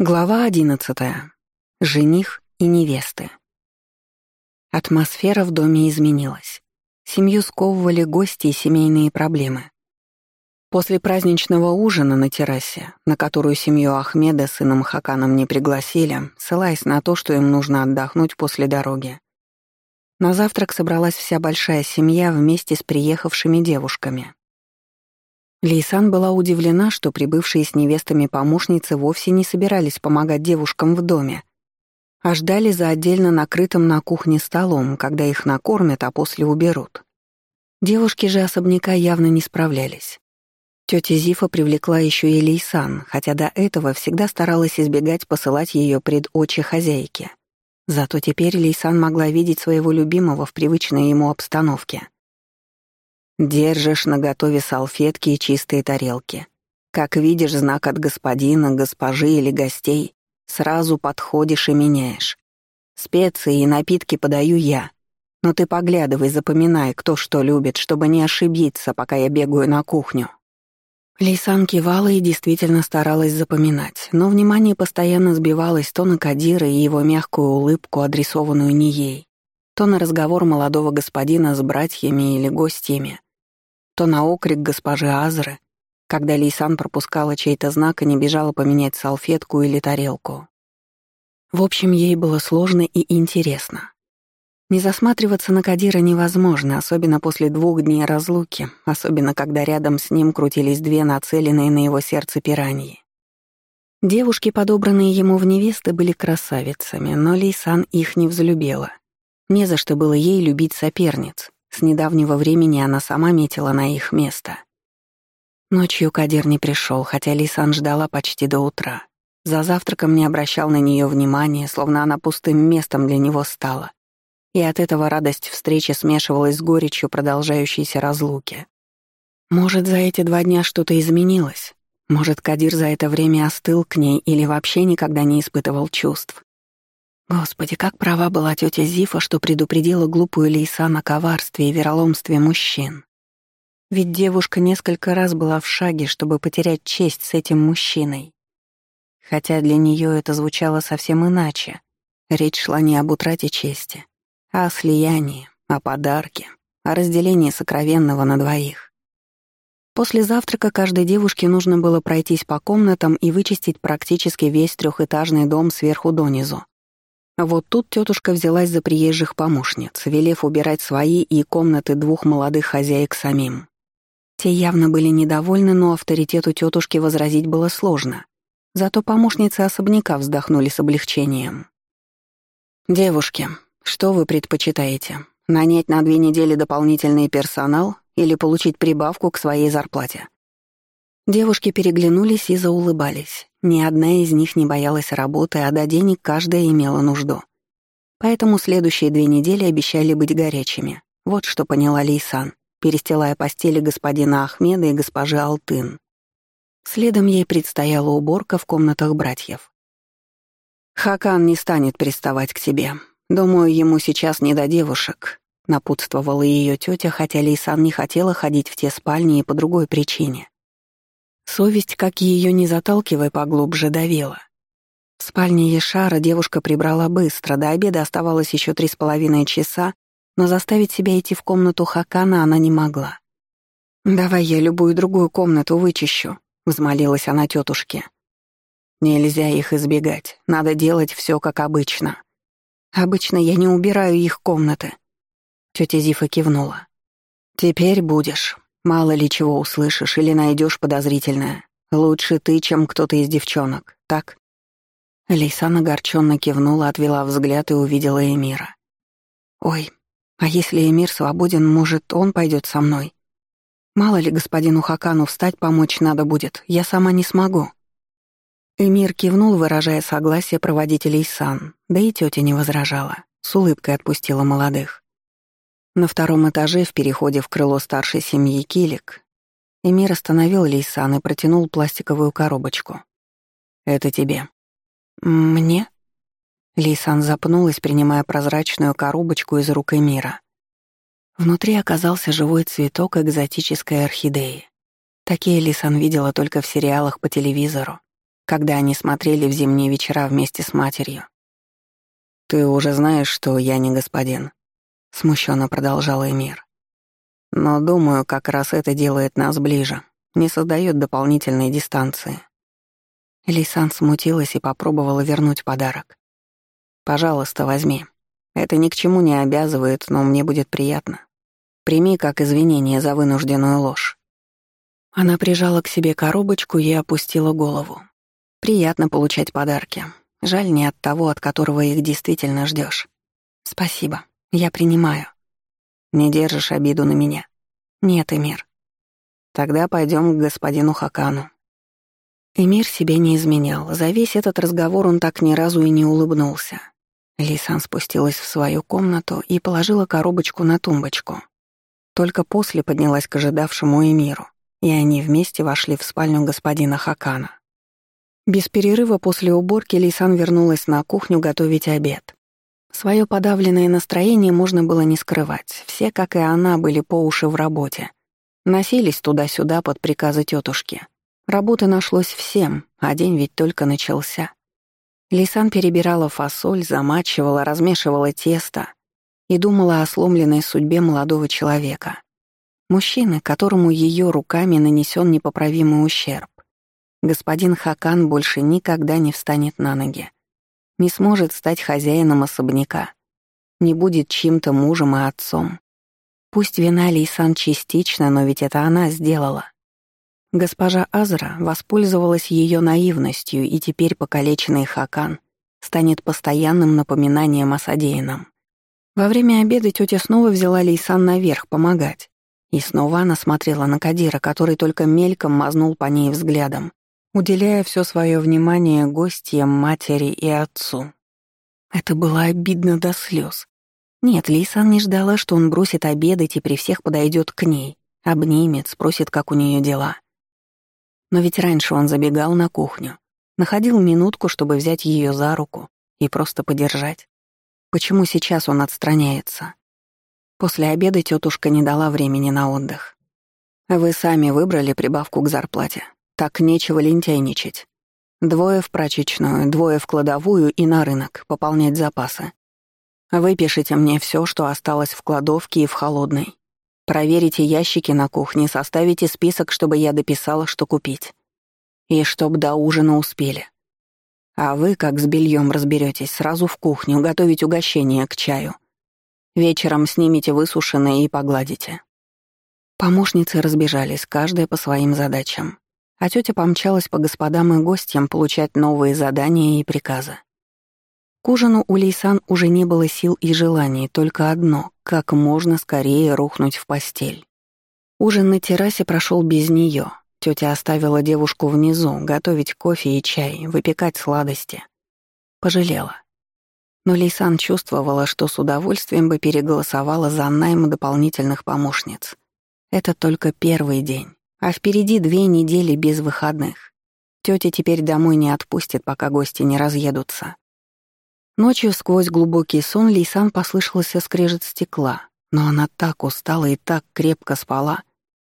Глава одиннадцатая. Жених и невесты. Атмосфера в доме изменилась. Семью сковывали гости и семейные проблемы. После праздничного ужина на террасе, на которую семью Ахмеда с сыном Хаканом не пригласили, ссылаясь на то, что им нужно отдохнуть после дороги, на завтрак собралась вся большая семья вместе с приехавшими девушками. Лейсан была удивлена, что прибывшие с невестами помощницы вовсе не собирались помогать девушкам в доме, а ждали за отдельно накрытым на кухне столом, когда их накормят, а после уберут. Девушки же особняка явно не справлялись. Тётя Зифа привлекла еще и Лейсан, хотя до этого всегда старалась избегать посылать ее пред очи хозяйки. Зато теперь Лейсан могла видеть своего любимого в привычной ему обстановке. Держишь наготове салфетки и чистые тарелки. Как видишь знак от господина, госпожи или гостей, сразу подходишь и меняешь. Специи и напитки подаю я. Но ты поглядывай, запоминай, кто что любит, чтобы не ошибиться, пока я бегаю на кухню. Лейсан кивала и действительно старалась запоминать, но внимание постоянно сбивалось то на Кадира и его мягкую улыбку, адресованную не ей, то на разговор молодого господина с братьями или гостями, то на окрик госпожи Азры, когда Лейсан пропускала чей-то знак и не бежала поменять салфетку или тарелку. В общем, ей было сложно и интересно. Не засматриваться на Кадира невозможно, особенно после двух дней разлуки, особенно когда рядом с ним крутились две нацеленные на его сердце пираньи. Девушки, подобранные ему в невесты, были красавицами, но Лейсан их не взлюбила. Не за что было ей любить соперниц. С недавнего времени она сама метила на их место. Ночью Кадир не пришел, хотя Лисан ждала почти до утра. За завтраком не обращал на нее внимания, словно она пустым местом для него стала. И от этого радость встречи смешивалась с горечью продолжающейся разлуки. Может, за эти два дня что-то изменилось? Может, Кадир за это время остыл к ней или вообще никогда не испытывал чувств? Господи, как права была тетя Зифа, что предупредила глупую Лейсан о коварстве и вероломстве мужчин. Ведь девушка несколько раз была в шаге, чтобы потерять честь с этим мужчиной. Хотя для нее это звучало совсем иначе. Речь шла не об утрате чести, а о слиянии, о подарке, о разделении сокровенного на двоих. После завтрака каждой девушке нужно было пройтись по комнатам и вычистить практически весь трехэтажный дом сверху донизу. Вот тут тетушка взялась за приезжих помощниц, велев убирать свои и комнаты двух молодых хозяек самим. Те явно были недовольны, но авторитету тетушки возразить было сложно. Зато помощницы особняка вздохнули с облегчением. «Девушки, что вы предпочитаете? Нанять на две недели дополнительный персонал или получить прибавку к своей зарплате?» Девушки переглянулись и заулыбались. Ни одна из них не боялась работы, а до денег каждая имела нужду. Поэтому следующие две недели обещали быть горячими. Вот что поняла Лейсан, перестилая постели господина Ахмеда и госпожи Алтын. Следом ей предстояла уборка в комнатах братьев. «Хакан не станет приставать к тебе. Думаю, ему сейчас не до девушек», — напутствовала ее тетя, хотя Лейсан не хотела ходить в те спальни и по другой причине. Совесть, как ее не заталкивая поглубже, давила. В спальне Ешара девушка прибрала быстро, до обеда оставалось еще три с половиной часа, но заставить себя идти в комнату Хакана она не могла. «Давай я любую другую комнату вычищу», — взмолилась она тетушке. «Нельзя их избегать, надо делать все как обычно. Обычно я не убираю их комнаты». Тетя Зифа кивнула. «Теперь будешь. Мало ли чего услышишь или найдешь подозрительное. Лучше ты, чем кто-то из девчонок, так?» Лейсан огорченно кивнула, отвела взгляд и увидела Эмира. «Ой, а если Эмир свободен, может, он пойдет со мной? Мало ли господину Хакану встать помочь надо будет, я сама не смогу». Эмир кивнул, выражая согласие проводить Лейсан, да и тетя не возражала, с улыбкой отпустила молодых. На втором этаже, в переходе в крыло старшей семьи Килик, Эмир остановил Лейсан и протянул пластиковую коробочку. «Это тебе». «Мне?» Лейсан запнулась, принимая прозрачную коробочку из рук Эмира. Внутри оказался живой цветок экзотической орхидеи. Такие Лисан видела только в сериалах по телевизору. когда они смотрели в зимние вечера вместе с матерью. «Ты уже знаешь, что я не господин», — смущенно продолжал Эмир. «Но думаю, как раз это делает нас ближе, не создает дополнительной дистанции». Лисан смутилась и попробовала вернуть подарок. «Пожалуйста, возьми. Это ни к чему не обязывает, но мне будет приятно. Прими как извинение за вынужденную ложь». Она прижала к себе коробочку и опустила голову. Приятно получать подарки. Жаль не от того, от которого их действительно ждешь. Спасибо, я принимаю. Не держишь обиду на меня? Нет, Эмир. Тогда пойдем к господину Хакану. Эмир себе не изменял. За весь этот разговор он так ни разу и не улыбнулся. Лисан спустилась в свою комнату и положила коробочку на тумбочку. Только после поднялась к ожидавшему Эмиру, и они вместе вошли в спальню господина Хакана. Без перерыва после уборки Лисан вернулась на кухню готовить обед. Своё подавленное настроение можно было не скрывать. Все, как и она, были по уши в работе. Носились туда-сюда под приказы тетушки. Работы нашлось всем, а день ведь только начался. Лисан перебирала фасоль, замачивала, размешивала тесто и думала о сломленной судьбе молодого человека. Мужчины, которому ее руками нанесен непоправимый ущерб господин Хакан больше никогда не встанет на ноги. Не сможет стать хозяином особняка. Не будет чьим-то мужем и отцом. Пусть вина Лейсан частично, но ведь это она сделала. Госпожа Азра воспользовалась ее наивностью, и теперь покалеченный Хакан станет постоянным напоминанием о содеянном. Во время обеда тетя снова взяла Лейсан наверх помогать. И снова она смотрела на Кадира, который только мельком мазнул по ней взглядом уделяя все свое внимание гостям, матери и отцу. Это было обидно до слез. Нет, Лисан не ждала, что он бросит обедать и при всех подойдет к ней, обнимет, спросит, как у нее дела. Но ведь раньше он забегал на кухню, находил минутку, чтобы взять ее за руку и просто подержать. Почему сейчас он отстраняется? После обеда тетушка не дала времени на отдых. Вы сами выбрали прибавку к зарплате. Так нечего лентяйничать. Двое в прачечную, двое в кладовую и на рынок, пополнять запасы. Выпишите мне все, что осталось в кладовке и в холодной. Проверите ящики на кухне, составите список, чтобы я дописала, что купить. И чтоб до ужина успели. А вы, как с бельем разберетесь, сразу в кухню, готовить угощение к чаю. Вечером снимите высушенное и погладите. Помощницы разбежались, каждая по своим задачам а тетя помчалась по господам и гостям получать новые задания и приказы. К ужину у Лейсан уже не было сил и желаний, только одно — как можно скорее рухнуть в постель. Ужин на террасе прошел без нее. Тетя оставила девушку внизу, готовить кофе и чай, выпекать сладости. Пожалела. Но Лейсан чувствовала, что с удовольствием бы переголосовала за найм дополнительных помощниц. Это только первый день. А впереди две недели без выходных. Тётя теперь домой не отпустит, пока гости не разъедутся. Ночью сквозь глубокий сон Лейсан послышался скрежет стекла, но она так устала и так крепко спала,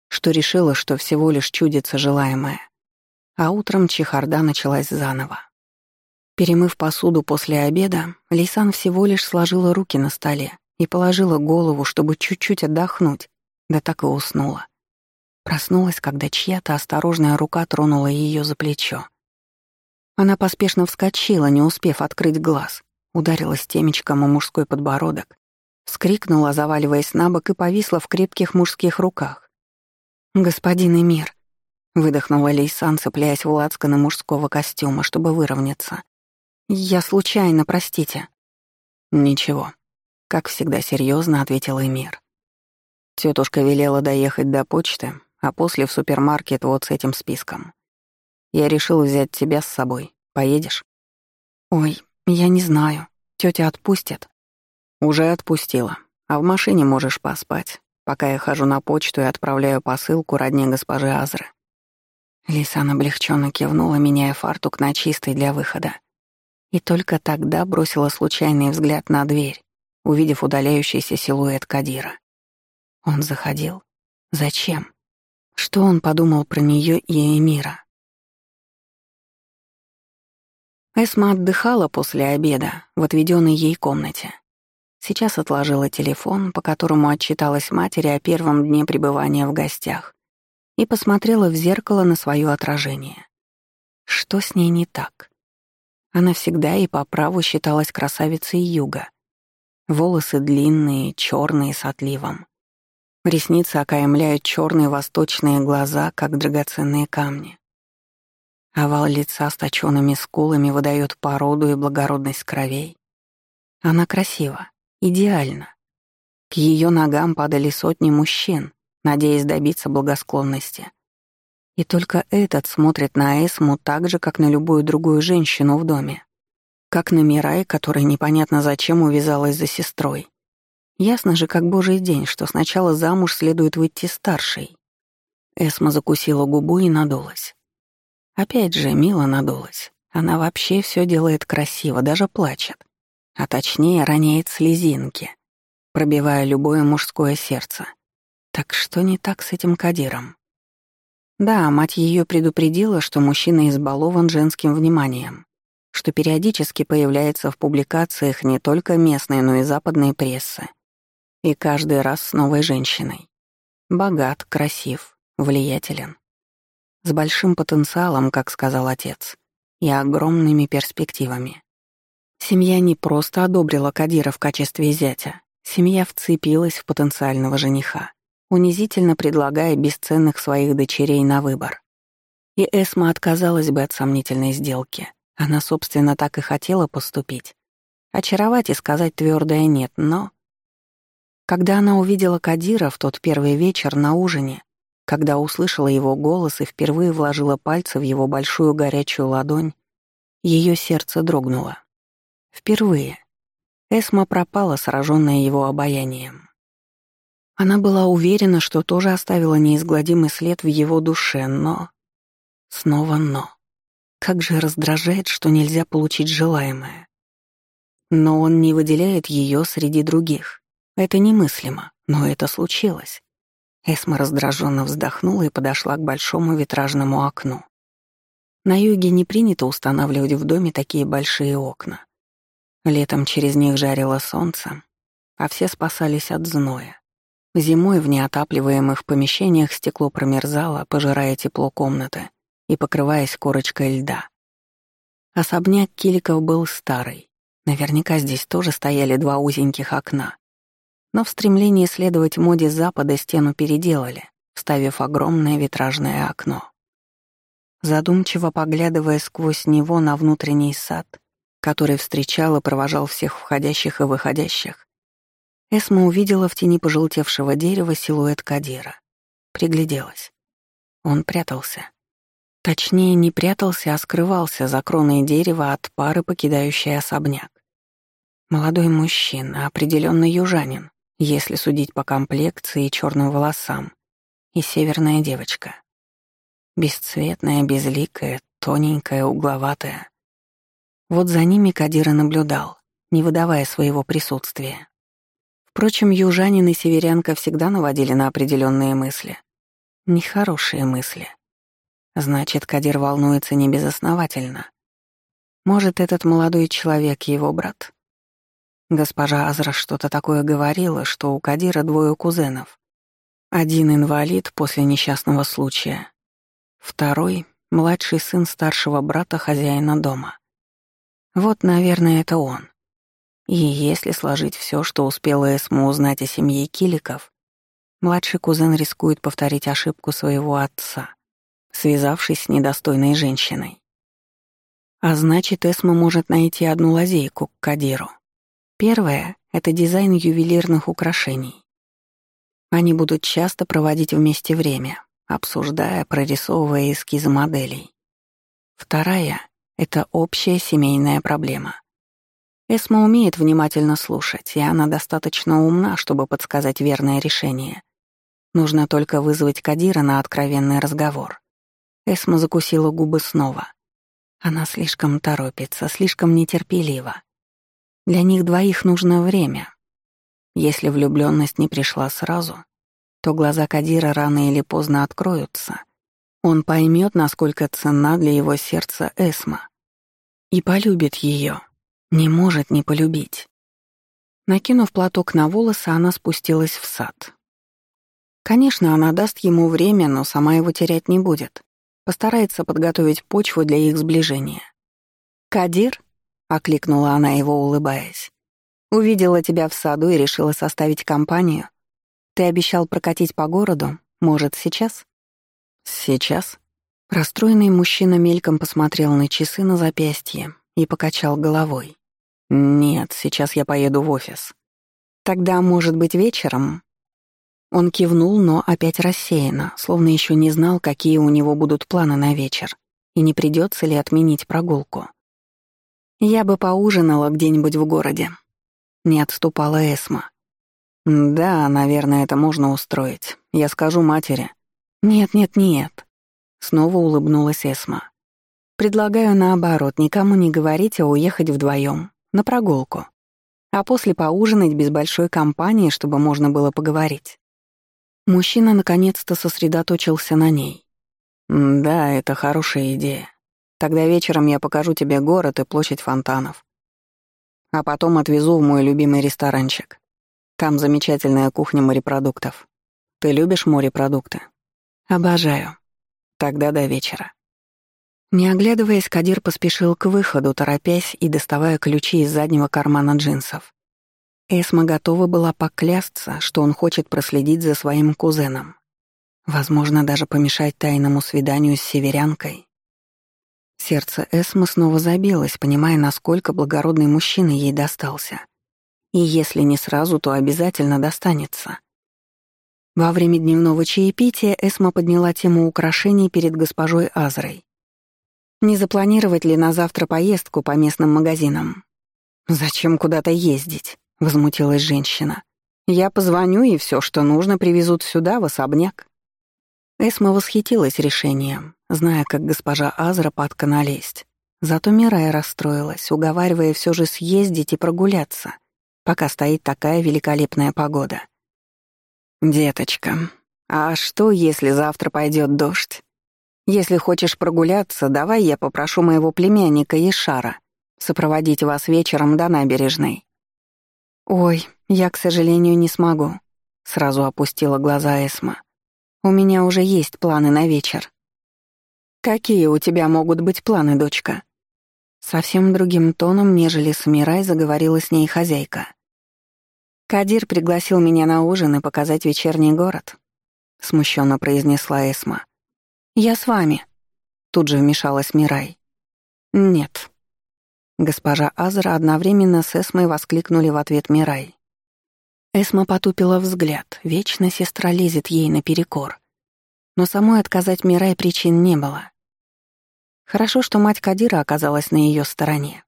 что решила, что всего лишь чудится желаемое. А утром чехарда началась заново. Перемыв посуду после обеда, Лейсан всего лишь сложила руки на столе и положила голову, чтобы чуть-чуть отдохнуть, да так и уснула. Проснулась, когда чья-то осторожная рука тронула ее за плечо. Она поспешно вскочила, не успев открыть глаз, ударилась темечком о мужской подбородок, вскрикнула, заваливаясь на бок, и повисла в крепких мужских руках. «Господин Эмир», — выдохнула Лейсан, цепляясь в лацканы мужского костюма, чтобы выровняться. «Я случайно, простите». «Ничего», — как всегда серьезно ответил Эмир. Тетушка велела доехать до почты, а после в супермаркет вот с этим списком. Я решил взять тебя с собой. Поедешь? Ой, я не знаю. Тётя отпустит. Уже отпустила. А в машине можешь поспать, пока я хожу на почту и отправляю посылку родне госпожи Азры. Лисан облегченно кивнула, меняя фартук на чистый для выхода. И только тогда бросила случайный взгляд на дверь, увидев удаляющийся силуэт Кадира. Он заходил. Зачем? Что он подумал про нее и Эмира? Эсма отдыхала после обеда в отведенной ей комнате. Сейчас отложила телефон, по которому отчиталась матери о первом дне пребывания в гостях, и посмотрела в зеркало на свое отражение. Что с ней не так? Она всегда и по праву считалась красавицей юга. Волосы длинные, черные с отливом. Ресницы окаймляют черные восточные глаза, как драгоценные камни. Овал лица с точёными скулами выдает породу и благородность кровей. Она красива, идеальна. К ее ногам падали сотни мужчин, надеясь добиться благосклонности. И только этот смотрит на Эсму так же, как на любую другую женщину в доме. Как на Мирай, которая непонятно зачем увязалась за сестрой. Ясно же, как божий день, что сначала замуж следует выйти старшей. Эсма закусила губу и надулась. Опять же, мило надулась. Она вообще все делает красиво, даже плачет. А точнее, роняет слезинки, пробивая любое мужское сердце. Так что не так с этим Кадиром? Да, мать ее предупредила, что мужчина избалован женским вниманием, что периодически появляется в публикациях не только местной, но и западной прессы. И каждый раз с новой женщиной. Богат, красив, влиятелен. С большим потенциалом, как сказал отец, и огромными перспективами. Семья не просто одобрила Кадира в качестве зятя, семья вцепилась в потенциального жениха, унизительно предлагая бесценных своих дочерей на выбор. И Эсма отказалась бы от сомнительной сделки. Она, собственно, так и хотела поступить. Очаровать и сказать твердое «нет», но когда она увидела Кадира в тот первый вечер на ужине, когда услышала его голос и впервые вложила пальцы в его большую горячую ладонь, ее сердце дрогнуло. Впервые. Эсма пропала, сраженная его обаянием. Она была уверена, что тоже оставила неизгладимый след в его душе, но... Снова но. Как же раздражает, что нельзя получить желаемое. Но он не выделяет ее среди других. Это немыслимо, но это случилось. Эсма раздраженно вздохнула и подошла к большому витражному окну. На юге не принято устанавливать в доме такие большие окна. Летом через них жарило солнце, а все спасались от зноя. Зимой в неотапливаемых помещениях стекло промерзало, пожирая тепло комнаты и покрываясь корочкой льда. Особняк Киликов был старый. Наверняка здесь тоже стояли два узеньких окна. Но в стремлении следовать моде Запада стену переделали, вставив огромное витражное окно. Задумчиво поглядывая сквозь него на внутренний сад, который встречал и провожал всех входящих и выходящих, Эсма увидела в тени пожелтевшего дерева силуэт Кадира. Пригляделась. Он прятался. Точнее, не прятался, а скрывался за кроной дерева от пары, покидающей особняк. Молодой мужчина, определенно южанин, если судить по комплекции и черным волосам, и северная девочка. Бесцветная, безликая, тоненькая, угловатая. Вот за ними Кадир и наблюдал, не выдавая своего присутствия. Впрочем, южанин и северянка всегда наводили на определенные мысли. Нехорошие мысли. Значит, Кадир волнуется не безосновательно. Может, этот молодой человек его брат? Госпожа Азра что-то такое говорила, что у Кадира двое кузенов. Один инвалид после несчастного случая. Второй — младший сын старшего брата хозяина дома. Вот, наверное, это он. И если сложить все, что успела Эсма узнать о семье Киликов, младший кузен рискует повторить ошибку своего отца, связавшись с недостойной женщиной. А значит, Эсма может найти одну лазейку к Кадиру. Первое — это дизайн ювелирных украшений. Они будут часто проводить вместе время, обсуждая, прорисовывая эскизы моделей. Вторая — это общая семейная проблема. Эсма умеет внимательно слушать, и она достаточно умна, чтобы подсказать верное решение. Нужно только вызвать Кадира на откровенный разговор. Эсма закусила губы снова. Она слишком торопится, слишком нетерпелива. Для них двоих нужно время. Если влюбленность не пришла сразу, то глаза Кадира рано или поздно откроются. Он поймет, насколько ценна для его сердца Эсма. И полюбит ее. Не может не полюбить. Накинув платок на волосы, она спустилась в сад. Конечно, она даст ему время, но сама его терять не будет. Постарается подготовить почву для их сближения. «Кадир?» — окликнула она его, улыбаясь. «Увидела тебя в саду и решила составить компанию. Ты обещал прокатить по городу. Может, сейчас?» «Сейчас?» Расстроенный мужчина мельком посмотрел на часы на запястье и покачал головой. «Нет, сейчас я поеду в офис». «Тогда, может быть, вечером?» Он кивнул, но опять рассеянно, словно еще не знал, какие у него будут планы на вечер, и не придется ли отменить прогулку. «Я бы поужинала где-нибудь в городе», — не отступала Эсма. «Да, наверное, это можно устроить. Я скажу матери». «Нет-нет-нет», — снова улыбнулась Эсма. «Предлагаю наоборот, никому не говорить, а уехать вдвоем на прогулку, а после поужинать без большой компании, чтобы можно было поговорить. Мужчина наконец-то сосредоточился на ней. «Да, это хорошая идея. Тогда вечером я покажу тебе город и площадь фонтанов. А потом отвезу в мой любимый ресторанчик. Там замечательная кухня морепродуктов. Ты любишь морепродукты?» «Обожаю. Тогда до вечера». Не оглядываясь, Кадир поспешил к выходу, торопясь и доставая ключи из заднего кармана джинсов. Эсма готова была поклясться, что он хочет проследить за своим кузеном. Возможно, даже помешать тайному свиданию с северянкой. Сердце Эсмы снова забилось, понимая, насколько благородный мужчина ей достался. И если не сразу, то обязательно достанется. Во время дневного чаепития Эсма подняла тему украшений перед госпожой Азрой. Не запланировать ли на завтра поездку по местным магазинам? «Зачем куда-то ездить?» — возмутилась женщина. «Я позвоню, и все, что нужно, привезут сюда, в особняк». Эсма восхитилась решением, зная, как госпожа Азра падка лезть. Зато Мирая расстроилась, уговаривая все же съездить и прогуляться, пока стоит такая великолепная погода. «Деточка, а что, если завтра пойдет дождь?» Если хочешь прогуляться, давай я попрошу моего племянника Ишара сопроводить вас вечером до набережной». «Ой, я, к сожалению, не смогу», — сразу опустила глаза Эсма. «У меня уже есть планы на вечер». «Какие у тебя могут быть планы, дочка?» Совсем другим тоном, нежели с заговорила с ней хозяйка. «Кадир пригласил меня на ужин и показать вечерний город», — смущенно произнесла Эсма. «Я с вами», — тут же вмешалась Мирай. «Нет». Госпожа Азра одновременно с Эсмой воскликнули в ответ Мирай. Эсма потупила взгляд, вечно сестра лезет ей наперекор. Но самой отказать Мирай причин не было. Хорошо, что мать Кадира оказалась на ее стороне.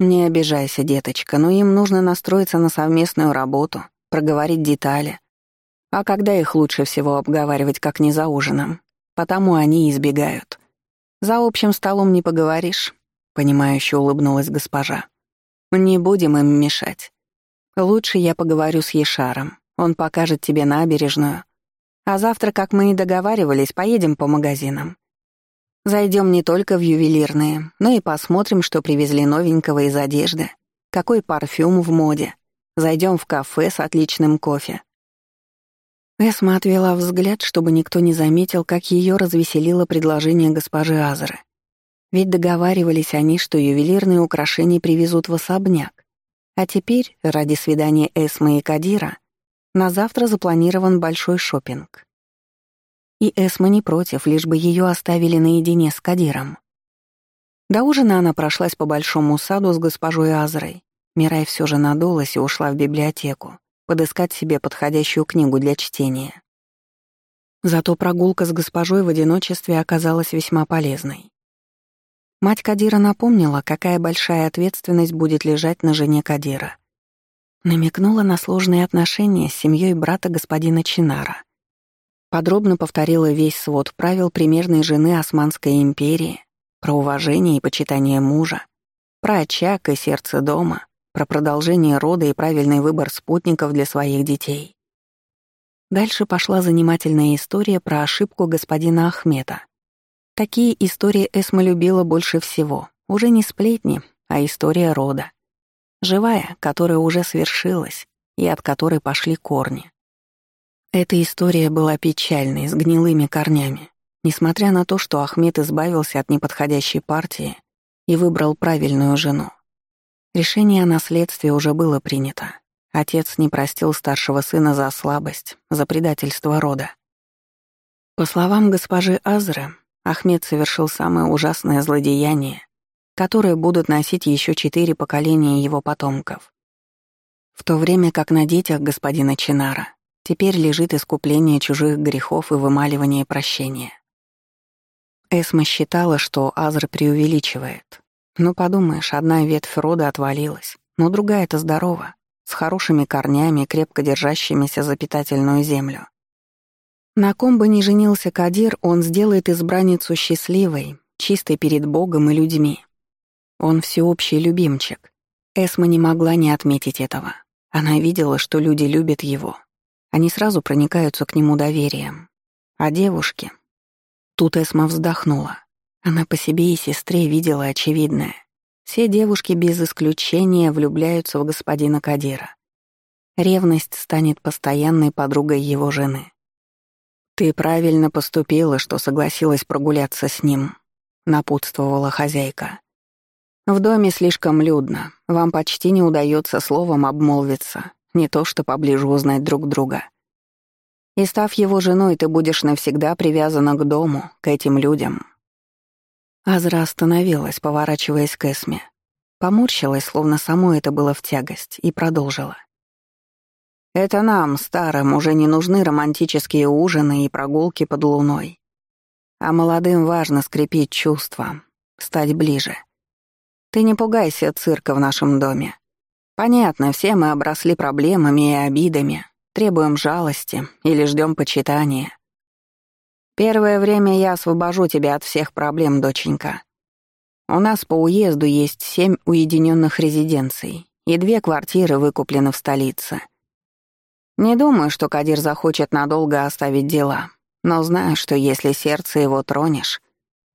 «Не обижайся, деточка, но им нужно настроиться на совместную работу, проговорить детали. А когда их лучше всего обговаривать, как не за ужином?» потому они избегают. За общим столом не поговоришь, понимающе улыбнулась госпожа. Не будем им мешать. Лучше я поговорю с Ешаром. Он покажет тебе набережную. А завтра, как мы и договаривались, поедем по магазинам. Зайдем не только в ювелирные, но и посмотрим, что привезли новенького из одежды, какой парфюм в моде. Зайдем в кафе с отличным кофе. Эсма отвела взгляд, чтобы никто не заметил, как ее развеселило предложение госпожи Азры. Ведь договаривались они, что ювелирные украшения привезут в особняк. А теперь, ради свидания Эсмы и Кадира, на завтра запланирован большой шопинг. И Эсма не против, лишь бы ее оставили наедине с Кадиром. До ужина она прошлась по большому саду с госпожой Азрой. Мирай все же надулась и ушла в библиотеку подыскать себе подходящую книгу для чтения. Зато прогулка с госпожой в одиночестве оказалась весьма полезной. Мать Кадира напомнила, какая большая ответственность будет лежать на жене Кадира. Намекнула на сложные отношения с семьей брата господина Чинара. Подробно повторила весь свод правил примерной жены Османской империи, про уважение и почитание мужа, про очаг и сердце дома, про продолжение рода и правильный выбор спутников для своих детей. Дальше пошла занимательная история про ошибку господина Ахмета. Такие истории Эсма любила больше всего, Уже не сплетни, а история рода. Живая, которая уже свершилась и от которой пошли корни. Эта история была печальной, с гнилыми корнями. Несмотря на то, что Ахмед избавился от неподходящей партии и выбрал правильную жену. Решение о наследстве уже было принято. Отец не простил старшего сына за слабость, за предательство рода. По словам госпожи Азры, Ахмед совершил самое ужасное злодеяние, которое будут носить еще четыре поколения его потомков. В то время как на детях господина Чинара теперь лежит искупление чужих грехов и вымаливание прощения. Эсма считала, что Азр преувеличивает. Ну, подумаешь, одна ветвь рода отвалилась, но другая-то здорова, с хорошими корнями, крепко держащимися за питательную землю. На ком бы ни женился Кадир, он сделает избранницу счастливой, чистой перед Богом и людьми. Он всеобщий любимчик. Эсма не могла не отметить этого. Она видела, что люди любят его. Они сразу проникаются к нему доверием. А девушки... Тут Эсма вздохнула. Она по себе и сестре видела очевидное. Все девушки без исключения влюбляются в господина Кадира. Ревность станет постоянной подругой его жены. «Ты правильно поступила, что согласилась прогуляться с ним», — напутствовала хозяйка. «В доме слишком людно, вам почти не удается словом обмолвиться, не то что поближе узнать друг друга. И став его женой, ты будешь навсегда привязана к дому, к этим людям». Азра остановилась, поворачиваясь к Эсме. Поморщилась, словно само это было в тягость, и продолжила. Это нам, старым, уже не нужны романтические ужины и прогулки под луной. А молодым важно скрепить чувства, стать ближе. Ты не пугайся цирка в нашем доме. Понятно, все мы обросли проблемами и обидами, требуем жалости или ждем почитания. Первое время я освобожу тебя от всех проблем, доченька. У нас по уезду есть семь уединенных резиденций, и две квартиры выкуплены в столице — не думаю, что Кадир захочет надолго оставить дела, но знаю, что если сердце его тронешь,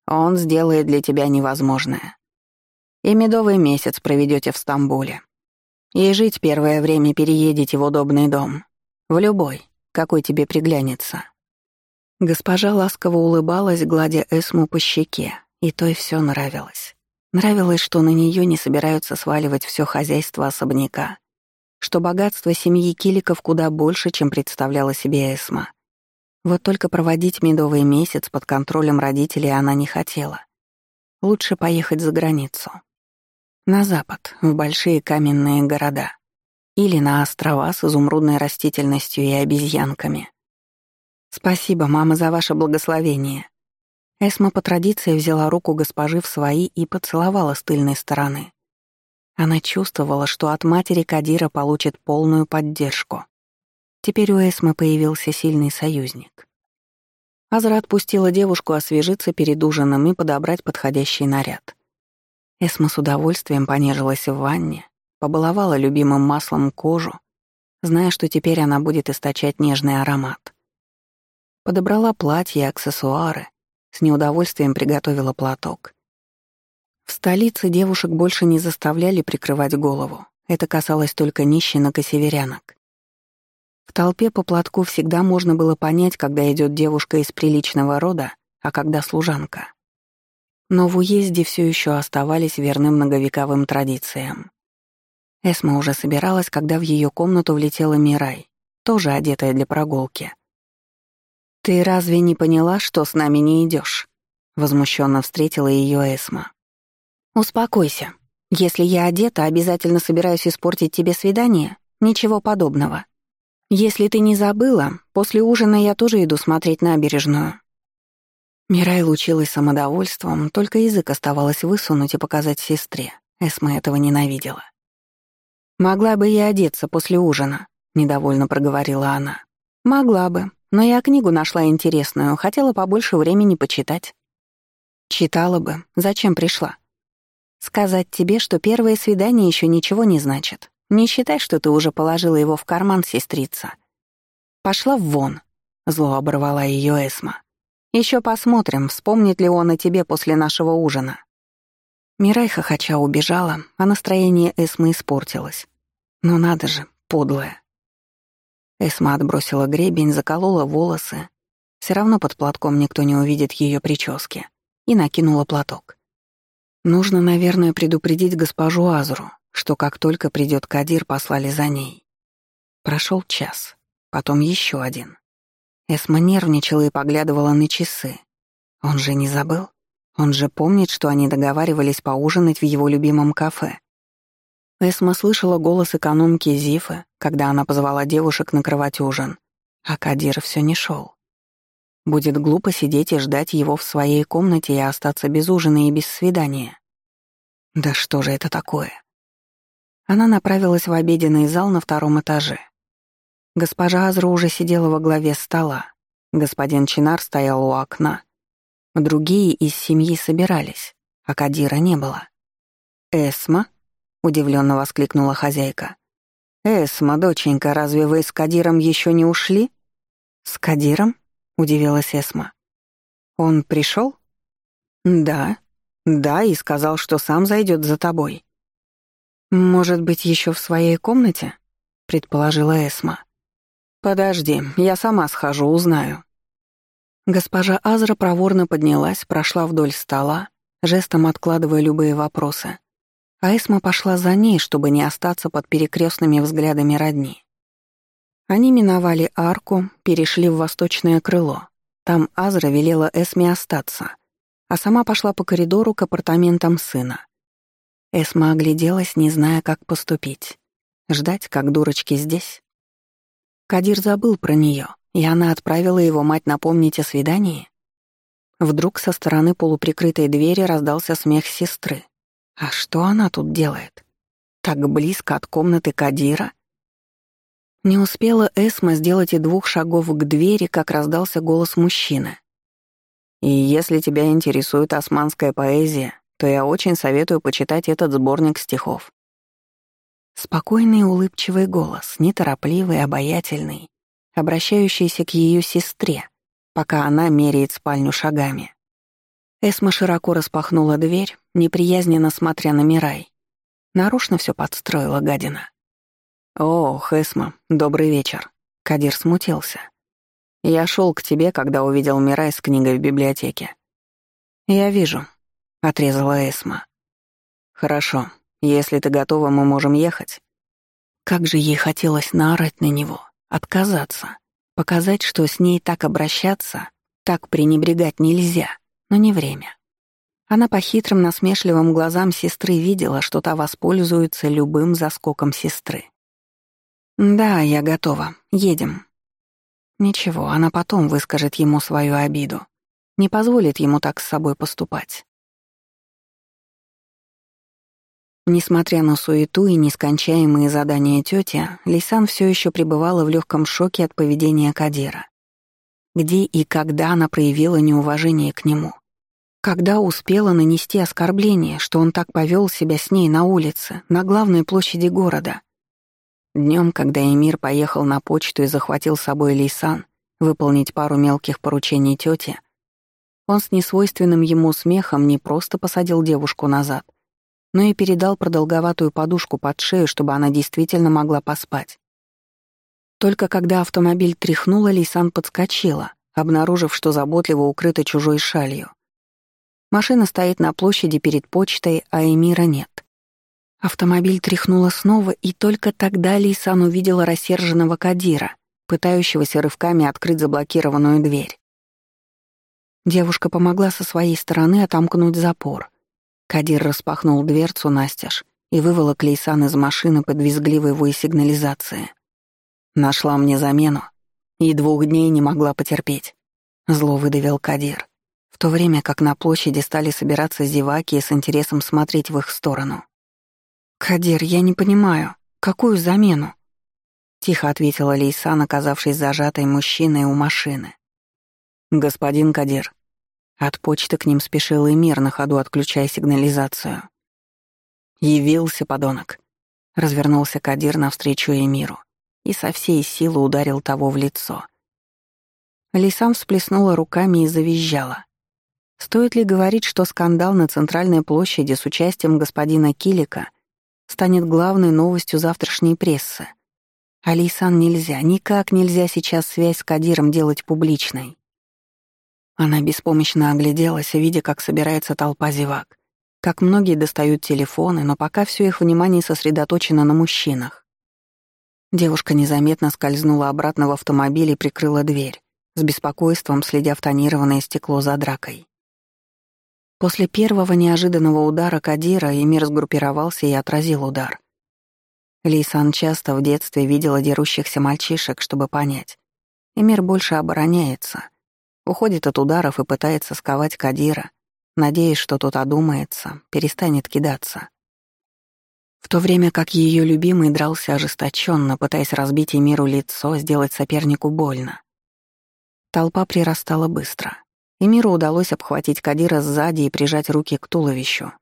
он сделает для тебя невозможное. И медовый месяц проведете в Стамбуле. И жить первое время переедете в удобный дом. В любой, какой тебе приглянется. Госпожа ласково улыбалась, гладя Эсму по щеке, и той все нравилось. Нравилось, что на нее не собираются сваливать все хозяйство особняка, что богатство семьи Киликов куда больше, чем представляла себе Эсма. Вот только проводить медовый месяц под контролем родителей она не хотела. Лучше поехать за границу. На запад, в большие каменные города. Или на острова с изумрудной растительностью и обезьянками. «Спасибо, мама, за ваше благословение». Эсма по традиции взяла руку госпожи в свои и поцеловала с тыльной стороны. Она чувствовала, что от матери Кадира получит полную поддержку. Теперь у Эсмы появился сильный союзник. Азра отпустила девушку освежиться перед ужином и подобрать подходящий наряд. Эсма с удовольствием понежилась в ванне, побаловала любимым маслом кожу, зная, что теперь она будет источать нежный аромат. Подобрала платье и аксессуары, с неудовольствием приготовила платок. В столице девушек больше не заставляли прикрывать голову. Это касалось только нищенок и северянок. В толпе по платку всегда можно было понять, когда идет девушка из приличного рода, а когда служанка. Но в уезде все еще оставались верны многовековым традициям. Эсма уже собиралась, когда в ее комнату влетела Мирай, тоже одетая для прогулки. «Ты разве не поняла, что с нами не идешь? возмущенно встретила ее Эсма. «Успокойся. Если я одета, обязательно собираюсь испортить тебе свидание? Ничего подобного. Если ты не забыла, после ужина я тоже иду смотреть набережную». Мирай лучилась самодовольством, только язык оставалось высунуть и показать сестре. Эсма этого ненавидела. «Могла бы я одеться после ужина», — недовольно проговорила она. «Могла бы, но я книгу нашла интересную, хотела побольше времени почитать». «Читала бы. Зачем пришла?» Сказать тебе, что первое свидание еще ничего не значит. Не считай, что ты уже положила его в карман, сестрица. Пошла вон, зло оборвала ее Эсма. Еще посмотрим, вспомнит ли он о тебе после нашего ужина. Мирай хохоча убежала, а настроение Эсмы испортилось. Ну надо же, подлая. Эсма отбросила гребень, заколола волосы. Все равно под платком никто не увидит ее прически. И накинула платок. Нужно, наверное, предупредить госпожу Азру, что как только придет Кадир, послали за ней. Прошел час, потом еще один. Эсма нервничала и поглядывала на часы. Он же не забыл? Он же помнит, что они договаривались поужинать в его любимом кафе. Эсма слышала голос экономки Зифы, когда она позвала девушек накрывать ужин, а Кадир все не шел. Будет глупо сидеть и ждать его в своей комнате и остаться без ужина и без свидания. Да что же это такое? Она направилась в обеденный зал на втором этаже. Госпожа Азра уже сидела во главе стола. Господин Чинар стоял у окна. Другие из семьи собирались, а Кадира не было. «Эсма?» — удивленно воскликнула хозяйка. «Эсма, доченька, разве вы с Кадиром еще не ушли?» «С Кадиром?» — удивилась Эсма. «Он пришел? «Да. Да, и сказал, что сам зайдет за тобой». «Может быть, еще в своей комнате?» — предположила Эсма. «Подожди, я сама схожу, узнаю». Госпожа Азра проворно поднялась, прошла вдоль стола, жестом откладывая любые вопросы. А Эсма пошла за ней, чтобы не остаться под перекрестными взглядами родни. Они миновали арку, перешли в восточное крыло. Там Азра велела Эсме остаться, а сама пошла по коридору к апартаментам сына. Эсма огляделась, не зная, как поступить. Ждать, как дурочки здесь? Кадир забыл про нее, и она отправила его мать напомнить о свидании? Вдруг со стороны полуприкрытой двери раздался смех сестры. А что она тут делает? Так близко от комнаты Кадира — не успела Эсма сделать и двух шагов к двери, как раздался голос мужчины. «И если тебя интересует османская поэзия, то я очень советую почитать этот сборник стихов». Спокойный улыбчивый голос, неторопливый, обаятельный, обращающийся к ее сестре, пока она меряет спальню шагами. Эсма широко распахнула дверь, неприязненно смотря на Мирай. Нарочно все подстроила гадина. «Ох, Эсма, добрый вечер». Кадир смутился. «Я шел к тебе, когда увидел Мирай с книгой в библиотеке». «Я вижу», — отрезала Эсма. «Хорошо. Если ты готова, мы можем ехать». Как же ей хотелось наорать на него, отказаться, показать, что с ней так обращаться, так пренебрегать нельзя, но не время. Она по хитрым насмешливым глазам сестры видела, что та воспользуется любым заскоком сестры. «Да, я готова. Едем». Ничего, она потом выскажет ему свою обиду. Не позволит ему так с собой поступать. Несмотря на суету и нескончаемые задания тети, Лисан все еще пребывала в легком шоке от поведения Кадира. Где и когда она проявила неуважение к нему? Когда успела нанести оскорбление, что он так повел себя с ней на улице, на главной площади города? Днем, когда Эмир поехал на почту и захватил с собой Лейсан выполнить пару мелких поручений тете, он с несвойственным ему смехом не просто посадил девушку назад, но и передал продолговатую подушку под шею, чтобы она действительно могла поспать. Только когда автомобиль тряхнула, Лейсан подскочила, обнаружив, что заботливо укрыта чужой шалью. Машина стоит на площади перед почтой, а Эмира нет. Автомобиль тряхнуло снова, и только тогда Лисан увидела рассерженного Кадира, пытающегося рывками открыть заблокированную дверь. Девушка помогла со своей стороны отомкнуть запор. Кадир распахнул дверцу настежь и выволок Лейсан из машины под визгливый вой сигнализации. Нашла мне замену и двух дней не могла потерпеть. Зло выдавил Кадир, в то время как на площади стали собираться зеваки и с интересом смотреть в их сторону. «Кадир, я не понимаю, какую замену?» Тихо ответила Лейсан, оказавшись зажатой мужчиной у машины. «Господин Кадир». От почты к ним спешил Эмир, на ходу отключая сигнализацию. «Явился подонок». Развернулся Кадир навстречу Эмиру и со всей силы ударил того в лицо. Лейсан всплеснула руками и завизжала. Стоит ли говорить, что скандал на центральной площади с участием господина Килика станет главной новостью завтрашней прессы? Алисан нельзя, никак нельзя сейчас связь с Кадиром делать публичной. Она беспомощно огляделась, видя, как собирается толпа зевак, как многие достают телефоны, но пока все их внимание сосредоточено на мужчинах. Девушка незаметно скользнула обратно в автомобиль и прикрыла дверь, с беспокойством следя в тонированное стекло за дракой. После первого неожиданного удара Кадира Эмир сгруппировался и отразил удар. Лейсан часто в детстве видела дерущихся мальчишек, чтобы понять. Эмир больше обороняется, уходит от ударов и пытается сковать Кадира, надеясь, что тот одумается, перестанет кидаться. В то время как ее любимый дрался ожесточенно, пытаясь разбить Эмиру лицо, сделать сопернику больно. Толпа прирастала быстро. Эмиру удалось обхватить Кадира сзади и прижать руки к туловищу,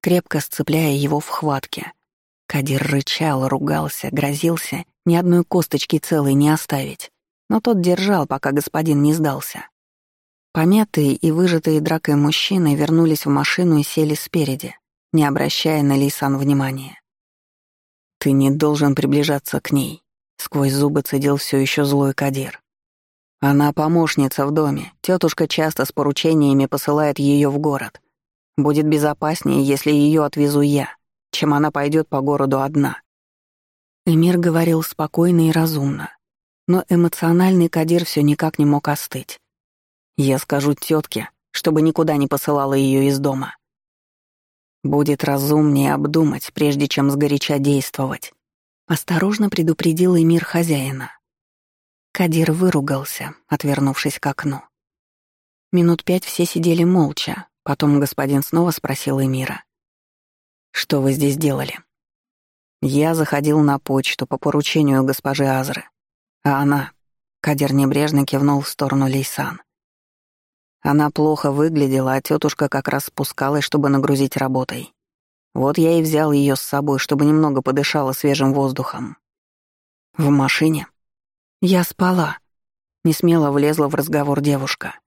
крепко сцепляя его в хватке. Кадир рычал, ругался, грозился, ни одной косточки целой не оставить. Но тот держал, пока господин не сдался. Помятые и выжатые дракой мужчины вернулись в машину и сели спереди, не обращая на Лейсан внимания. «Ты не должен приближаться к ней», — сквозь зубы цедил все еще злой Кадир. Она помощница в доме. Тетушка часто с поручениями посылает ее в город. Будет безопаснее, если ее отвезу я, чем она пойдет по городу одна. Эмир говорил спокойно и разумно, но эмоциональный Кадир все никак не мог остыть. Я скажу тетке, чтобы никуда не посылала ее из дома. Будет разумнее обдумать, прежде чем сгоряча действовать. Осторожно предупредил Эмир хозяина. Кадир выругался, отвернувшись к окну. Минут пять все сидели молча, потом господин снова спросил Эмира. «Что вы здесь делали?» «Я заходил на почту по поручению госпожи Азры, а она...» Кадир небрежно кивнул в сторону Лейсан. Она плохо выглядела, а тетушка как раз спускалась, чтобы нагрузить работой. Вот я и взял ее с собой, чтобы немного подышала свежим воздухом. В машине я спала. Несмело влезла в разговор девушка.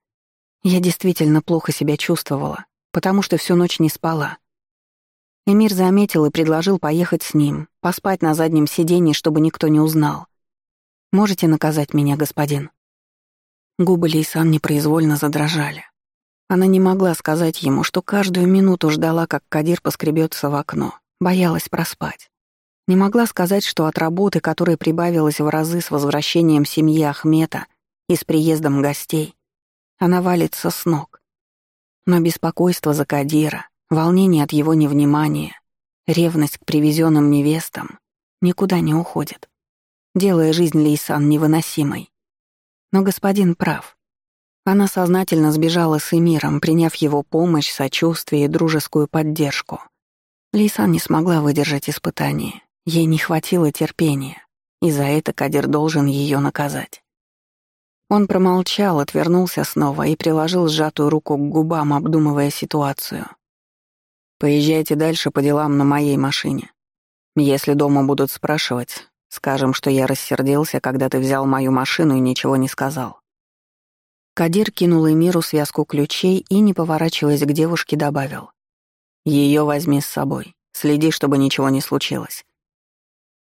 Я действительно плохо себя чувствовала, потому что всю ночь не спала. Эмир заметил и предложил поехать с ним, поспать на заднем сиденье, чтобы никто не узнал. «Можете наказать меня, господин?» Губы Лейсан непроизвольно задрожали. Она не могла сказать ему, что каждую минуту ждала, как Кадир поскребется в окно, боялась проспать. Не могла сказать, что от работы, которая прибавилась в разы с возвращением семьи Ахмета и с приездом гостей, она валится с ног. Но беспокойство за Кадира, волнение от его невнимания, ревность к привезенным невестам никуда не уходит, делая жизнь Лейсан невыносимой. Но господин прав. Она сознательно сбежала с Эмиром, приняв его помощь, сочувствие и дружескую поддержку. Лейсан не смогла выдержать испытание Ей не хватило терпения, и за это Кадир должен ее наказать. Он промолчал, отвернулся снова и приложил сжатую руку к губам, обдумывая ситуацию. «Поезжайте дальше по делам на моей машине. Если дома будут спрашивать, скажем, что я рассердился, когда ты взял мою машину и ничего не сказал». Кадир кинул Эмиру связку ключей и, не поворачиваясь к девушке, добавил. «Ее возьми с собой. Следи, чтобы ничего не случилось.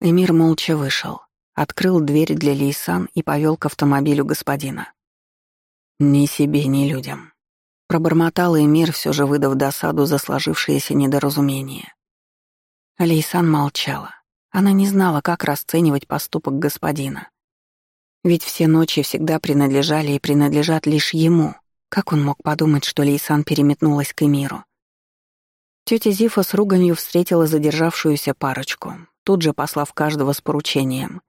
Эмир молча вышел, открыл дверь для Лейсан и повел к автомобилю господина. «Ни себе, ни людям», — пробормотал Эмир, все же выдав досаду за сложившееся недоразумение. Лейсан молчала. Она не знала, как расценивать поступок господина. Ведь все ночи всегда принадлежали и принадлежат лишь ему. Как он мог подумать, что Лейсан переметнулась к Эмиру? Тетя Зифа с руганью встретила задержавшуюся парочку, тут же послав каждого с поручением.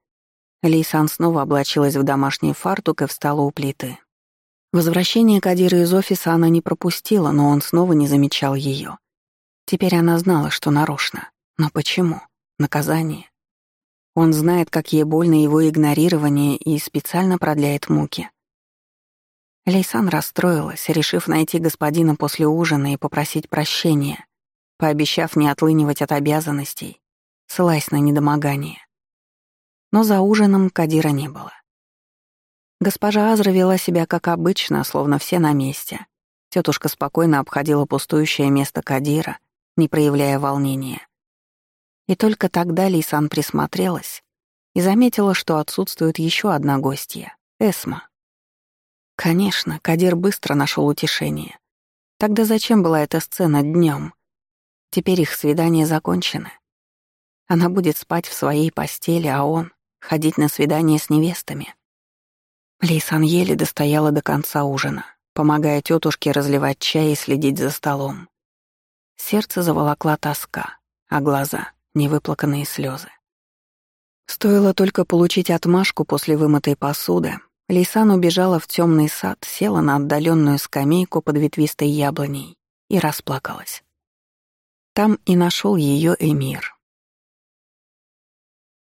Лейсан снова облачилась в домашний фартук и встала у плиты. Возвращение Кадира из офиса она не пропустила, но он снова не замечал ее. Теперь она знала, что нарочно. Но почему? Наказание. Он знает, как ей больно его игнорирование и специально продляет муки. Лейсан расстроилась, решив найти господина после ужина и попросить прощения, пообещав не отлынивать от обязанностей ссылаясь на недомогание. Но за ужином Кадира не было. Госпожа Азра вела себя как обычно, словно все на месте. Тетушка спокойно обходила пустующее место Кадира, не проявляя волнения. И только тогда Лисан присмотрелась и заметила, что отсутствует еще одна гостья — Эсма. Конечно, Кадир быстро нашел утешение. Тогда зачем была эта сцена днем? Теперь их свидание закончено. Она будет спать в своей постели, а он — ходить на свидание с невестами. Лейсан еле достояла до конца ужина, помогая тетушке разливать чай и следить за столом. Сердце заволокла тоска, а глаза — невыплаканные слезы. Стоило только получить отмашку после вымытой посуды, Лейсан убежала в темный сад, села на отдаленную скамейку под ветвистой яблоней и расплакалась. Там и нашел ее Эмир.